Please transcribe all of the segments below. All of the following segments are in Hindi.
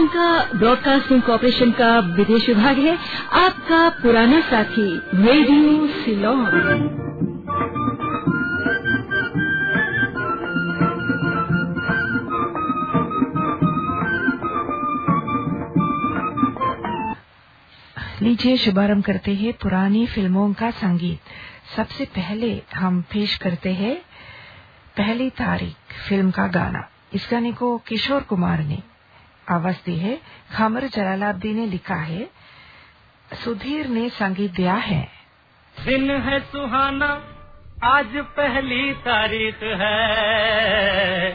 श्रीलंका ब्रॉडकास्टिंग कॉरपोरेशन का विदेश विभाग है। आपका पुराना साथी, रेडियो सिलोन। लीजिए, शुभारंभ करते हैं पुरानी फ़िल्मों का संगीत। सबसे पहले हम पेश करते हैं पहली तारीख फ़िल्म का गाना। इस गाने को किशोर कुमार ने दी है। खामर जलालाब्दी ने लिखा है, सुधीर ने संगीत दिया है। दिन है सुहाना, आज पहली तारीख है।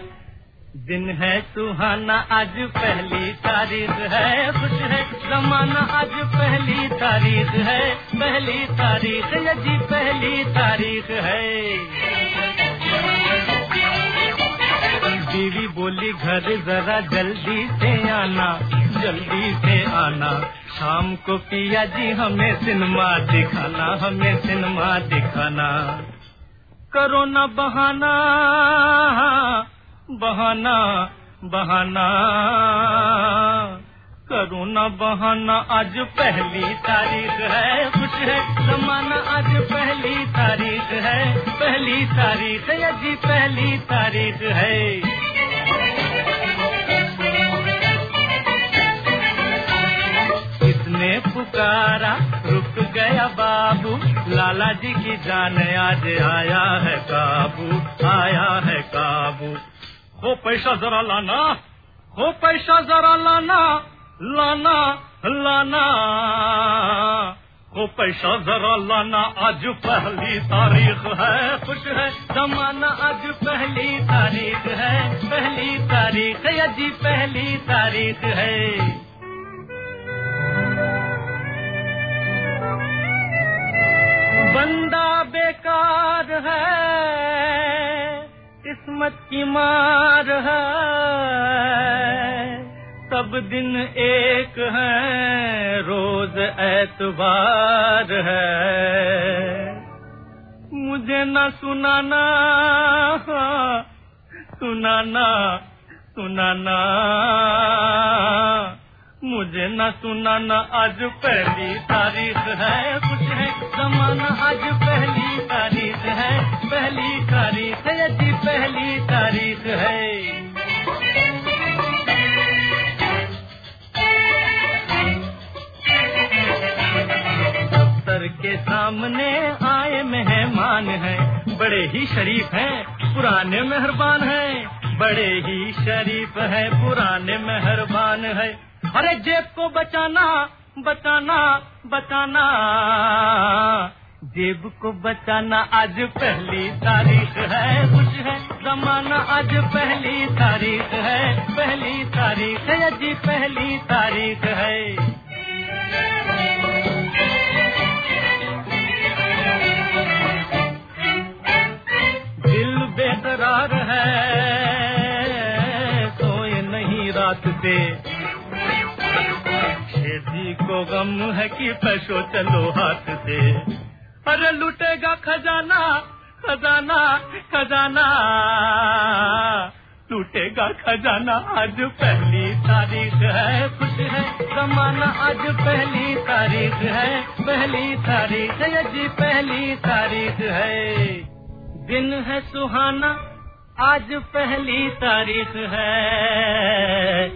दिन है सुहाना, आज पहली तारीख है। खुश है जमाना, आज पहली तारीख है। पहली तारीख यदि पहली तारीख है। बीवी बोली, घर जरा जल्दी से आना, जल्दी से आना। शाम को पिया जी, हमें सिनेमा दिखाना, हमें सिनेमा दिखाना। करो न बहाना बहाना बहाना। करो न बहाना, आज पहली तारीख है कुछ है। जमाना आज पहली तारीख है। पहली तारीख है जी, पहली तारीख है। किसने पुकारा? रुक गया बाबू। लाला जी की जान आज आया है काबू। आया है काबू। हो पैसा जरा लाना। हो पैसा जरा लाना। लाना लाना। हो पैसा जरा लाना आज पहली तारीख है। खुश है, जमाना आज पहली तारीख है। पहली तारीख है जी पहली तारीख है। बंदा बेकार है, किस्मत की मार है। सब दिन एक है, रोज ऐतबार है। मुझे न सुनाना सुनाना सुनाना। मुझे न सुनाना, आज पहली तारीख है, कुछ है जमाना, आज पहली तारीख है, पहली तारीख है, जी पहली तारीख है। के सामने आए मेहमान हैं। बड़े ही शरीफ हैं, पुराने मेहरबान हैं। बड़े ही शरीफ हैं, पुराने मेहरबान हैं। अरे जेब को बचाना बचाना बचाना। जेब को बचाना आज पहली तारीख है। कुछ है, जमाना आज पहली तारीख है। पहली तारीख है जी पहली तारीख है। बेकरार है, सोए नहीं रात से खेती को गम है कि पैसो चलो हाथ से। अरे लुटेगा खजाना खजाना खजाना। लूटेगा खजाना, आज पहली तारीख है। खुश है, जमाना आज पहली तारीख है। पहली तारीख है जी पहली तारीख है। दिन है सुहाना, आज पहली तारीख है।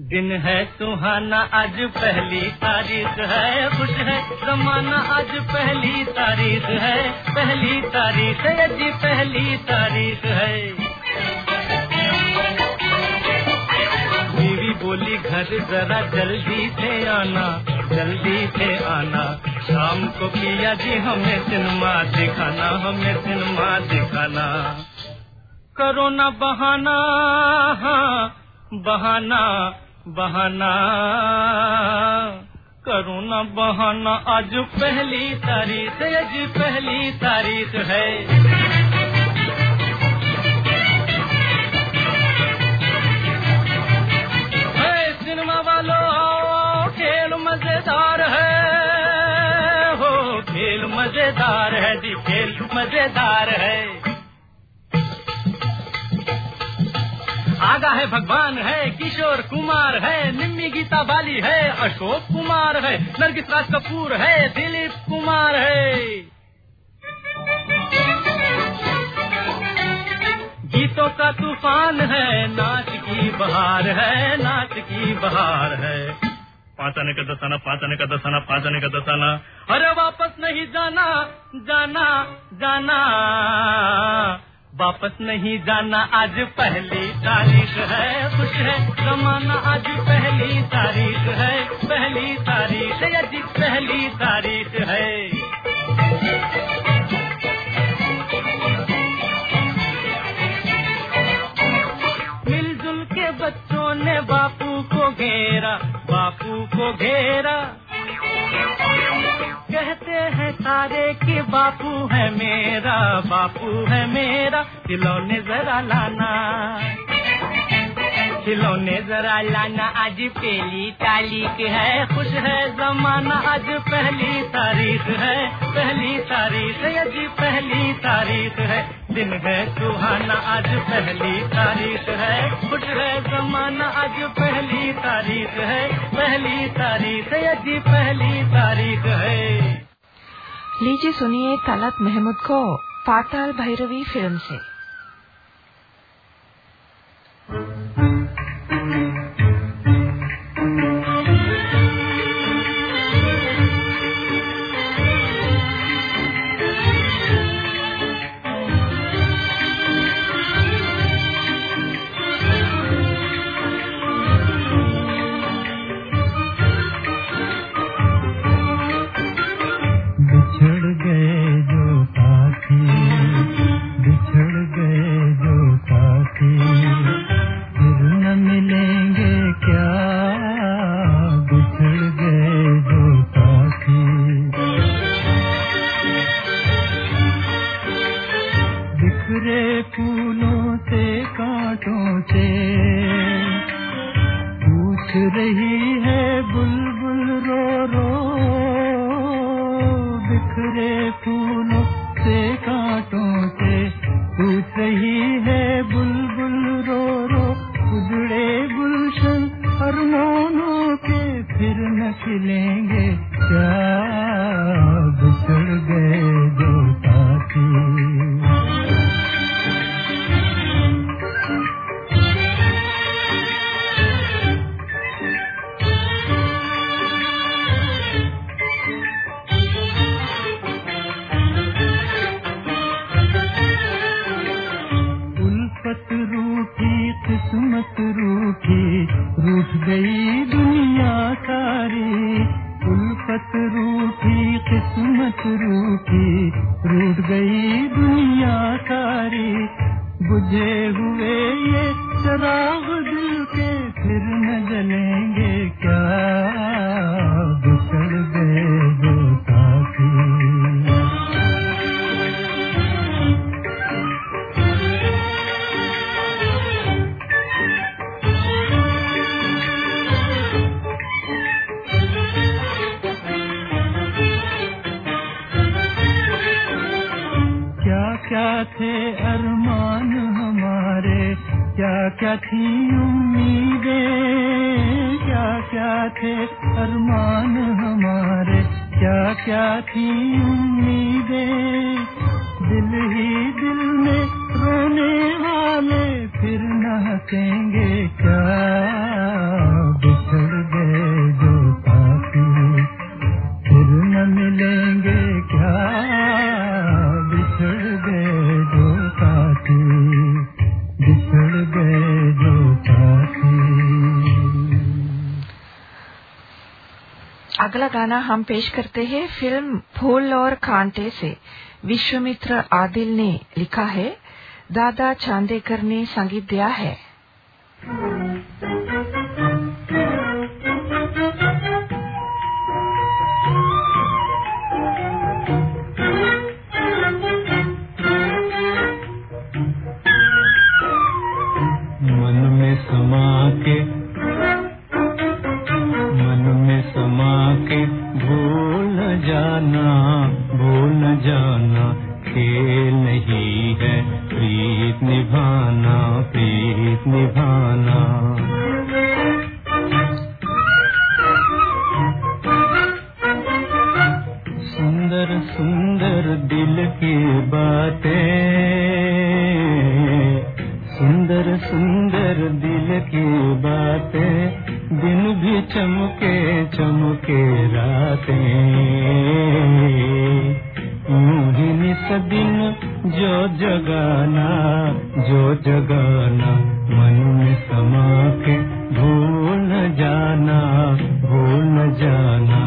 दिन है सुहाना, आज पहली तारीख है। खुश है जमाना, आज पहली तारीख है। पहली तारीख है जी, पहली तारीख है। बोली, घर जरा जल्दी से आना, जल्दी से आना। शाम को पिया जी हमें सिनेमा दिखाना हमें सिनेमा दिखाना। करो ना बहाना हाँ, बहाना बहाना। करो ना बहाना आज पहली तारीख आज पहली तारीख है सिनेमा वालों खेल मज़ेदार मज़ेदार है। आगा है भगवान है, किशोर कुमार है, निम्मी गीता बाली है, अशोक कुमार है, नरगिस राज कपूर है, दिलीप कुमार है। गीतों का तूफ़ान है, नाच की बहार है, नाच की बहार है। पाचने का दसाना पाचाने का दसाना पाचाने का दसाना अरे वापस नहीं जाना जाना जाना। वापस नहीं जाना, आज पहली तारीख है। कुछ है, जमाना, आज पहली तारीख है। पहली तारीख। को घेरा। कहते हैं, सारे कि बापू है मेरा, बापू है मेरा, खिलौने जरा लाना। खिलौने जरा लाना, आज पहली तारीख है, खुश है जमाना, आज पहली तारीख है, पहली तारीख है जी पहली तारीख है। दिन है सुहाना, आज पहली तारीख है। खुश है जमाना, आज पहली तारीख है। पहली तारीख यदि पहली तारीख है। लीजिए सुनिए तलत महमूद को पाताल भैरवी फ़िल्म से। खिलेंगे थी उम्मीदें क्या क्या थे अरमान हमारे क्या क्या थी गाना हम पेश करते हैं फ़िल्म फूल और कांटे से। विश्वमित्र आदिल ने लिखा है, दादा चांदेकर ने संगीत दिया है। नित दिन जो जगाना जो जगाना, मन में समा के भूल न जाना, भूल न जाना।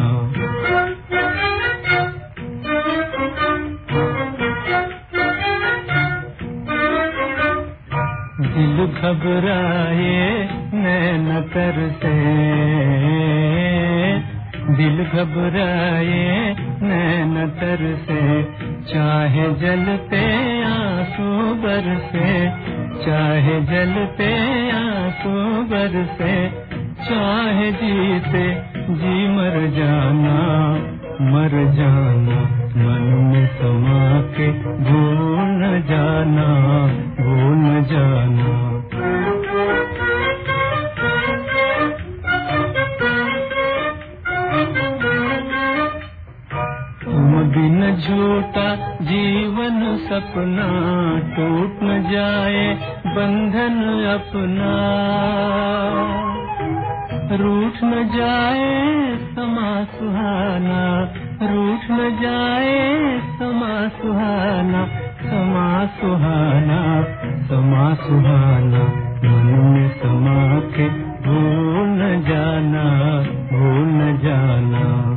दिल घबराए नैन कर से दिल घबराए नैन तर से चाहे जलते आँसू बरसे, चाहे जलते आँसू बरसे, चाहे जीते जी मर जाना मर जाना, मन में समा के भूल जाना भूल जाना। बिन झूठा जीवन सपना टूट न जाए, बंधन अपना। रूठ न जाए समा सुहाना, रूठ न जाए समा सुहाना समा सुहाना समा सुहाना, मन में समा के भूल न जाना, भूल न जाना।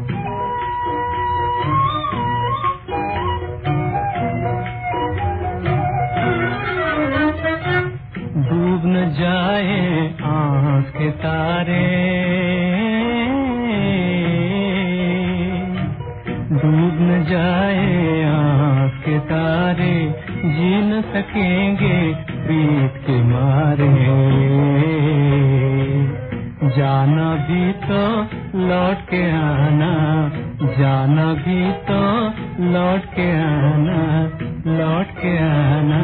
के तारे। डूब न जाए आँख के तारे, जी न सकेंगे प्रीत के मारे। जाना भी तो लौट के आना, जाना भी तो लौट के आना, लौट के आना,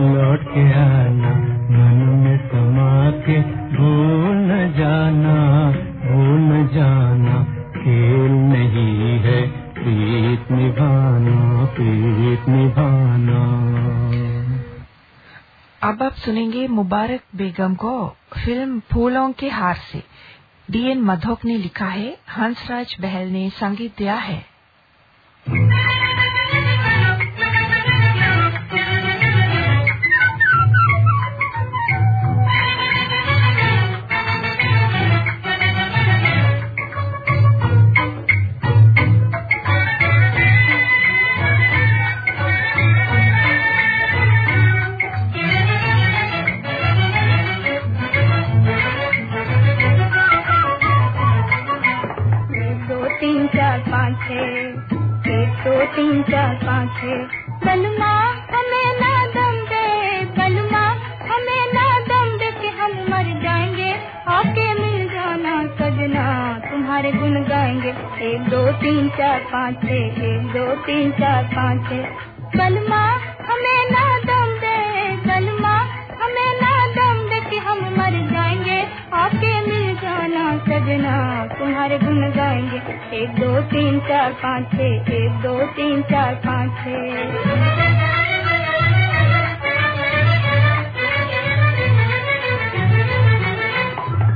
लौट के आना। मन में समा के भूल जाना भूल जाना, खेल नहीं है प्रीत निभाना प्रीत निभाना। अब आप सुनेंगे मुबारक बेगम को फ़िल्म फूलों के हार से। डीएन मधोक ने लिखा है, हंसराज बहल ने संगीत दिया है। चार पाँच छः, एक दो तीन चार पाँच छः। बलमा हमें ना दम दे बलमा हमें ना दम दे कि हम मर जाएँगे। आके मिल जाना सजना, तुम्हारे गुन गाएँगे। एक दो तीन चार पाँच छः, एक दो तीन चार पाँच छः। बलमा एक, दो, तीन, चार, पाँच छः एक, दो, तीन, चार, पाँच छः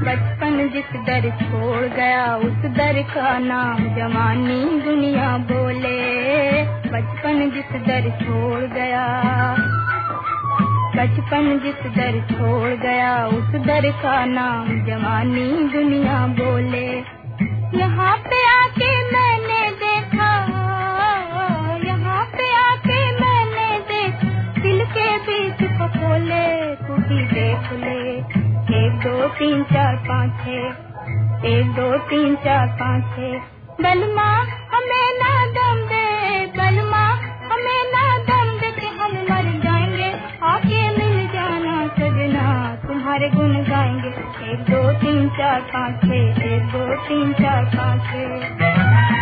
बचपन जिस दर छोड़ गया, उस दर का नाम जवानी दुनिया बोले। बचपन जिस दर छोड़ गया, बचपन जिस दर छोड़ गया, उस दर का नाम जवानी दुनिया बोले। यहाँ पे आके मैंने देखा, यहाँ पे आके मैंने के बीच ले। एक, दो, तीन, चार, पाँच एक, दो, तीन, चार, पाँच छः बलमा, हमें ना दम दे तीन चार पाँच छः एक दो तीन चार पाँच छः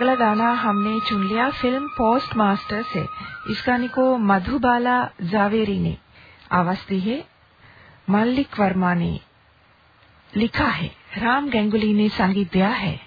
अगला गाना हमने चुन लिया फ़िल्म पोस्ट मास्टर से। इस गाने को मधुबाला जावेरी ने आवाज़ दी है। मल्लिक वर्मा ने लिखा है। राम गंगुली ने संगीत दिया है।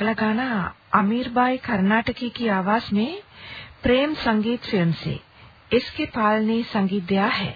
अगला गाना अमीर बाई कर्नाटकी की आवाज़ में प्रेम संगीत फ़िल्म से इसके पाल ने संगीत दिया है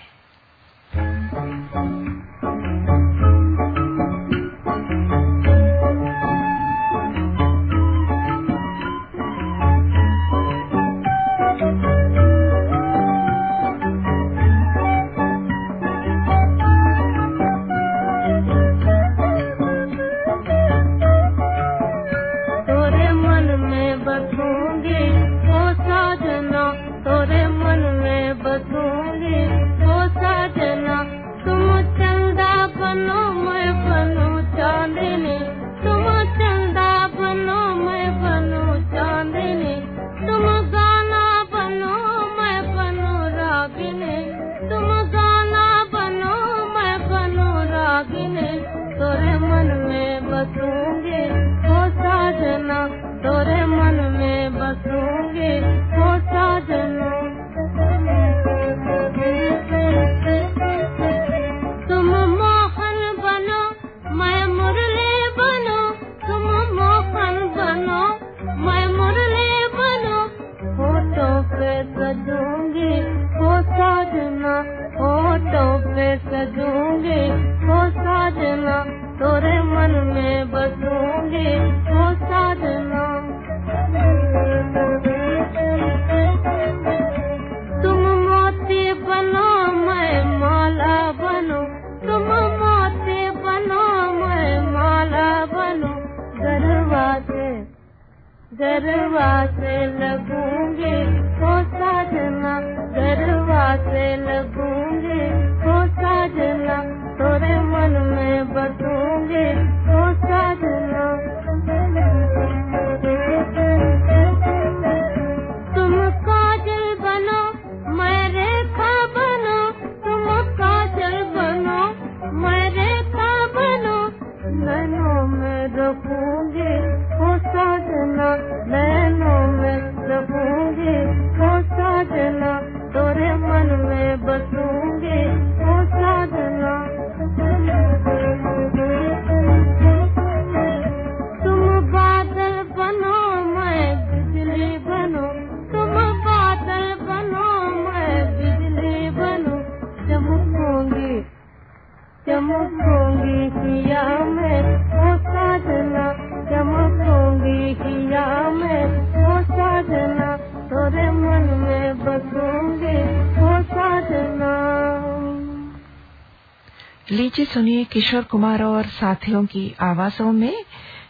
किशोर कुमार और साथियों की आवाजों में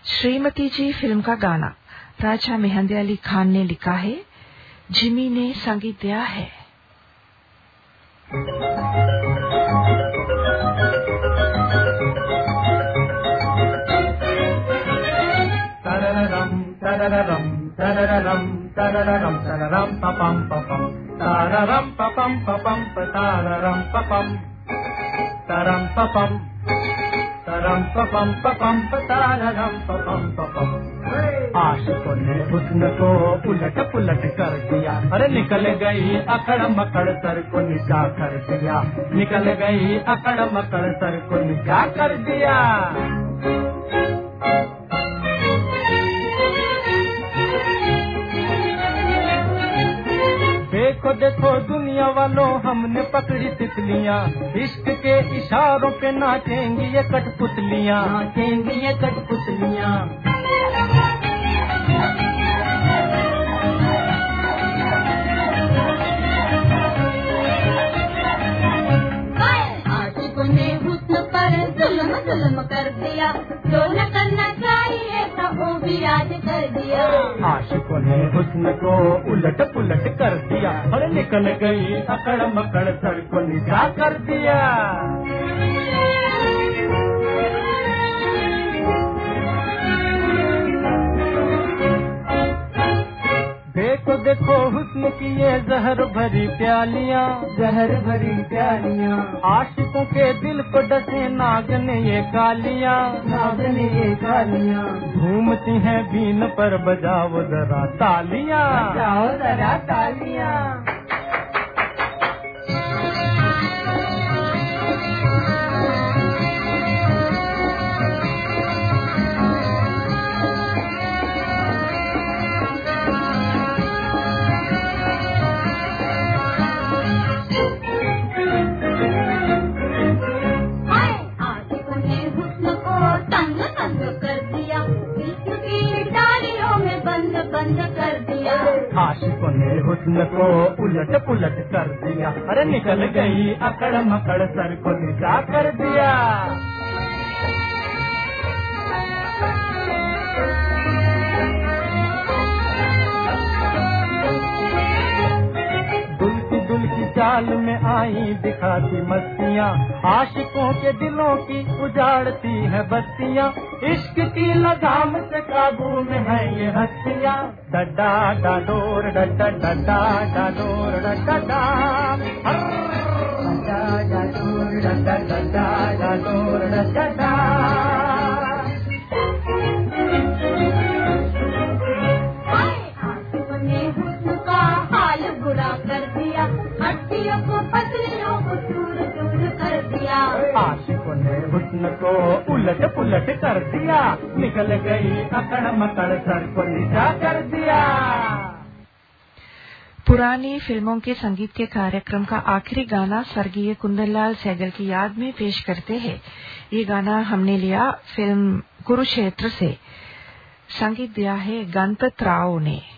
श्रीमती जी फ़िल्म का गाना, राजा मेहंदी अली खान ने लिखा है, जिमी ने संगीत दिया है। Tararam papam papam tararam papam tarang papam आशिकों ने हुस्न को उलट पुलट कर दिया। अरे निकल गई अकड़ मकड़ सर को निशा कर दिया। निकल गई अकड़ मकड़ सर को निशा कर दिया। पकड़ी तितलियाँ इश्क के इशारों पे नाचेंगी ये कठपुतलियाँ नाचेंगी ये कठपुतलियाँ आशिकों ने हुस्न पर जुल्म जुल्म कर दिया। आशिकों ने हुस्न को उलट पुलट कर दिया। और निकल गई अकड़ मकड़ सर को निशा कर दिया। देखो देखो हुस्न की ये जहर भरी प्यालियाँ। जहर भरी प्यालियाँ। आशिकों के दिल को डसे नाग ने ये गालियाँ। नाग ने ये गालियाँ। घूमती हैं बीन पर बजाओ जरा तालियाँ। बजाओ जरा तालियाँ। हुस्न को उलट पुलट कर दिया। अरे निकल गई अकड़ मकड़ सर को निशा कर दिया। चाल में आई, दिखाती मस्तियाँ। आशिकों के दिलों की उजाड़ती है बत्तियाँ इश्क की लगाम से काबू में है ये हस्तियाँ। डड्डा, डाडोर, डड्डा डड्डा, डाडोर, डड्डा, डा। डाडोर, डड्डा डड्डा, डाडोर, डड्डा हुस्न को उलट पुलट कर दिया। निकल गई अकड़ मकड़ सर को नीचा कर दिया। पुरानी फ़िल्मों के संगीत के कार्यक्रम का आखिरी गाना स्वर्गीय कुंदनलाल सहगल की याद में पेश करते हैं। ये गाना हमने लिया फ़िल्म कुरुक्षेत्र से। संगीत दिया है गणपत राव ने।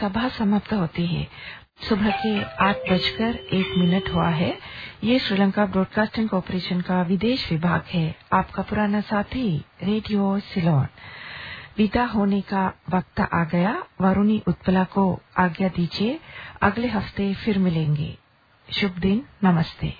सभा समाप्त होती है। सुबह के आठ बजकर एक मिनट हुआ है। ये श्रीलंका ब्रॉडकास्टिंग कॉरपोरेशन का विदेश विभाग है। आपका पुराना साथी, रेडियो सिलोन। विदा होने का वक्त आ गया। वरुणी उत्पला को आज्ञा दीजिए। अगले हफ़्ते फिर मिलेंगे। शुभ दिन। नमस्ते।